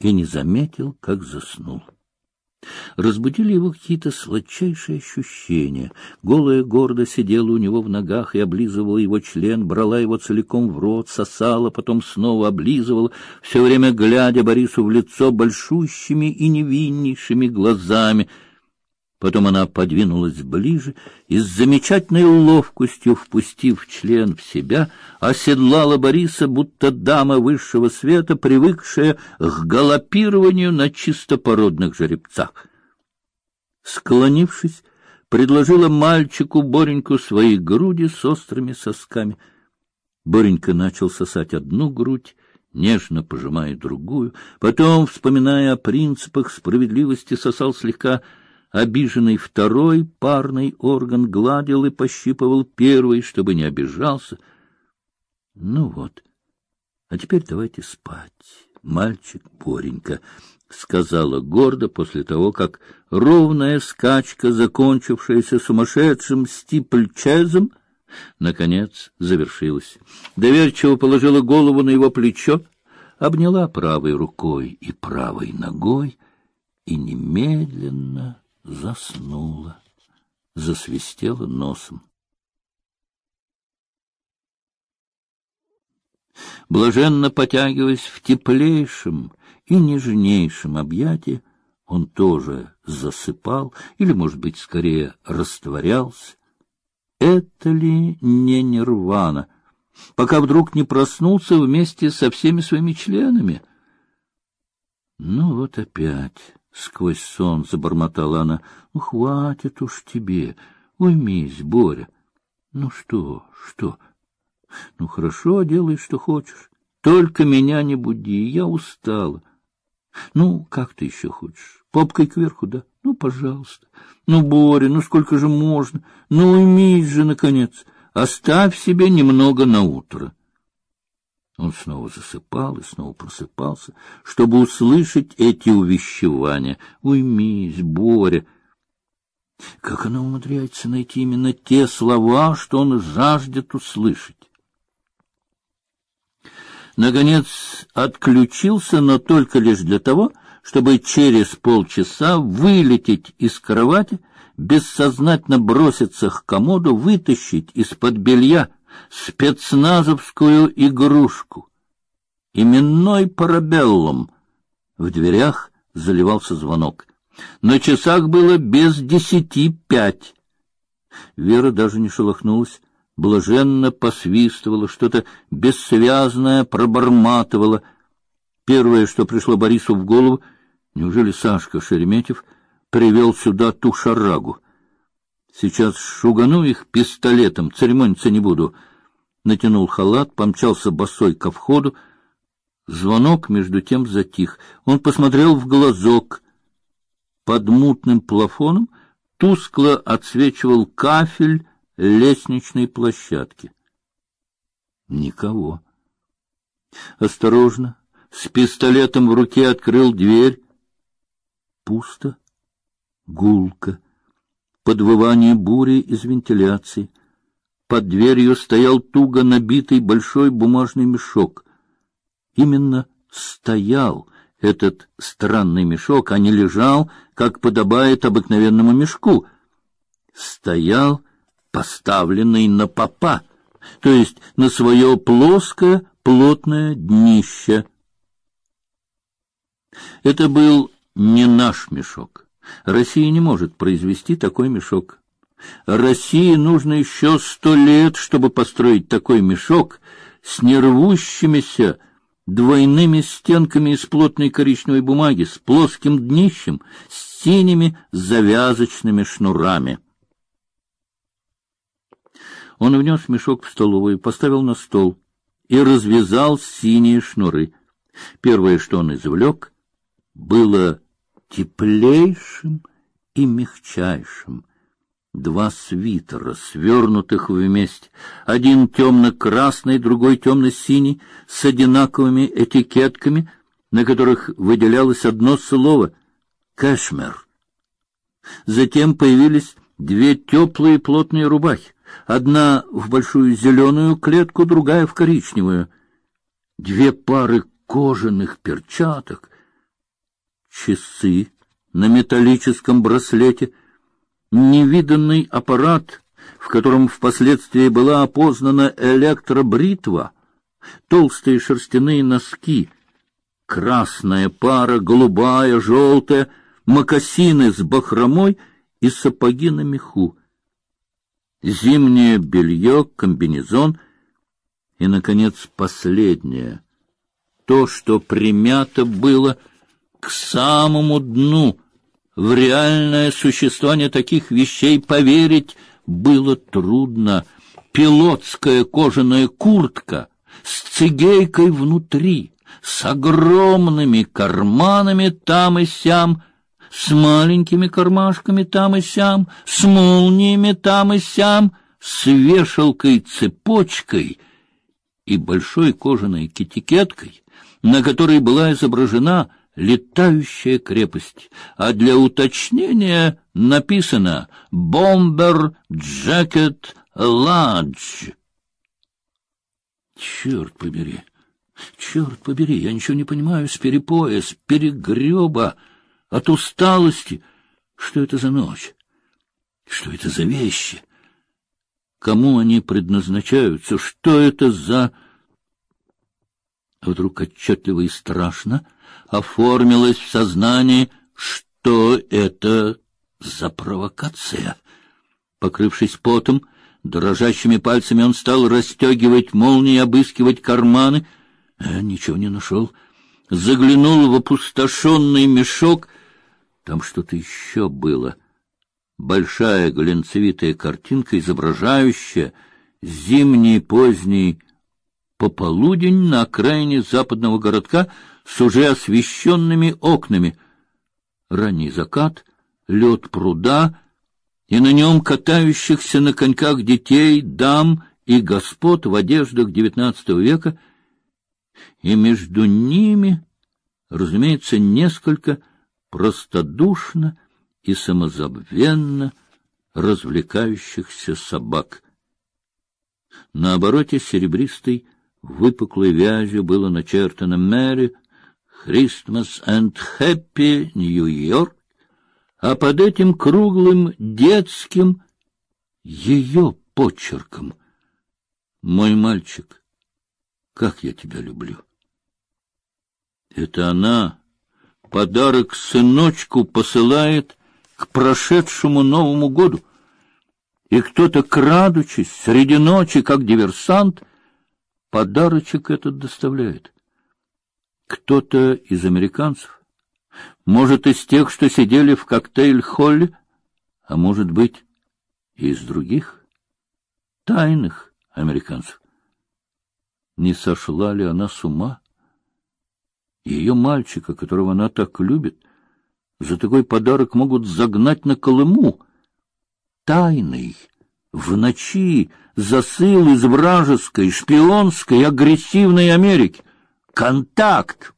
и не заметил, как заснул. Разбудили его какие-то сладчайшие ощущения. Голая гордо сидела у него в ногах и облизывала его член, брала его целиком в рот, сосала, потом снова облизывала, все время глядя Борису в лицо большущими и невиннейшими глазами — Потом она подвинулась ближе и с замечательной ловкостью, впустив член в себя, оседлала Бориса, будто дама высшего света, привыкшая к галопированию на чистопородных жеребцах. Склонившись, предложила мальчику Бореньку свои груди с острыми сосками. Боренька начал сосать одну грудь, нежно пожимая другую, потом, вспоминая о принципах справедливости, сосал слегка Обиженный второй парный орган гладил и пощипывал первый, чтобы не обижался. Ну вот. А теперь давайте спать, мальчик Боренька, сказала гордо после того, как ровная скачка, закончившаяся сумасшедшим стипльчезом, наконец завершилась. Доверчиво положила голову на его плечо, обняла правой рукой и правой ногой и немедленно заснула, засвистела носом. Блаженно потягиваясь в теплейшем и нежнейшем объятии, он тоже засыпал, или, может быть, скорее растворялся. Это ли не нирвана? Пока вдруг не проснулся вместе со всеми своими членами. Ну вот опять Сквозь сон забормотала она. — Ну, хватит уж тебе. Уймись, Боря. — Ну что, что? — Ну, хорошо, делай, что хочешь. Только меня не буди, я устала. — Ну, как ты еще хочешь? Попкой кверху, да? Ну, пожалуйста. Ну, Боря, ну сколько же можно? Ну, уймись же, наконец. Оставь себе немного на утро. — он снова засыпал и снова просыпался, чтобы услышать эти увещевания. «Уймись, Боря!» Как она умудряется найти именно те слова, что он жаждет услышать? Наконец отключился, но только лишь для того, чтобы через полчаса вылететь из кровати, бессознательно броситься к комоду, вытащить из-под белья спецназовскую игрушку. Именной парабеллум. В дверях заливался звонок. На часах было без десяти пять. Вера даже не шелохнулась, блаженно посвистывала, что-то бессвязное проборматывала. Первое, что пришло Борису в голову, неужели Сашка Шереметьев привел сюда ту шарагу? Сейчас шугану их пистолетом, церемониться не буду — натянул халат, помчался босой ко входу. Звонок между тем затих. Он посмотрел в глазок. Под мутным плафоном тускло отсвечивал кафель лестничной площадки. Никого. Осторожно, с пистолетом в руке открыл дверь. Пусто, гулко, подвывание бури из вентиляции. Под дверью стоял туго набитый большой бумажный мешок. Именно стоял этот странный мешок, а не лежал, как подобает обыкновенному мешку. Стоял поставленный на попа, то есть на свое плоское плотное днище. Это был не наш мешок. Россия не может произвести такой мешок. России нужно еще сто лет, чтобы построить такой мешок с нервущимися двойными стенками из плотной коричневой бумаги, с плоским днищем, с синими завязочными шнурами. Он внес мешок в столовую, поставил на стол и развязал синие шнуры. Первое, что он извлек, было теплейшим и мягчайшим, Два свитера, свернутых вместе, один темно-красный, другой темно-синий, с одинаковыми этикетками, на которых выделялось одно слово — «кашмер». Затем появились две теплые плотные рубахи, одна в большую зеленую клетку, другая в коричневую, две пары кожаных перчаток, часы на металлическом браслете, невиданный аппарат, в котором впоследствии была опознана электробритва, толстые шерстяные носки, красная пара, голубая, желтая, мокасины с бахромой и сапоги на меху, зимнее белье, комбинезон и, наконец, последнее — то, что примято было к самому дну. В реальное существование таких вещей поверить было трудно. Пилотская кожаная куртка с цигейкой внутри, с огромными карманами там и сям — с маленькими кармашками там и сям, с молниями там и сям, с вешалкой-цепочкой и большой кожаной китикеткой, на которой была изображена летающая крепость, а для уточнения написано «Бомбер Джекет Ладж». Черт побери! Черт побери, я ничего не понимаю с перепоя, с перегреба от усталости. Что это за ночь? Что это за вещи? Кому они предназначаются? Что это за... Вдруг отчетливо и страшно оформилось в сознании, что это за провокация. Покрывшись потом, дрожащими пальцами он стал расстегивать молнии, обыскивать карманы. А, ничего не нашел. Заглянул в опустошенный мешок — там что-то еще было. Большая глянцевитая картинка, изображающая зимний поздний пополудень на окраине западного городка с уже освещенными окнами. Ранний закат, лед пруда и на нем катающихся на коньках детей, дам и господ в одеждах девятнадцатого века, и между ними, разумеется, несколько простодушно и самозабвенно развлекающихся собак. На обороте серебристой выпуклой вязью было начертано «Мэри», «Christmas Happy New York», а под этим круглым детским ее почерком «Мой мальчик, как я тебя люблю». Это она подарок сыночку посылает к прошедшему Новому году. И кто-то, крадучись среди ночи, как диверсант, подарочек этот доставляет. Кто-то из американцев, может, из тех, что сидели в коктейль-холле, а может быть, и из других, тайных американцев. Не сошла ли она с ума? Ее мальчика, которого она так любит, за такой подарок могут загнать на Колыму. Тайный, в ночи, засыл из вражеской, шпионской, агрессивной Америки. Контакт!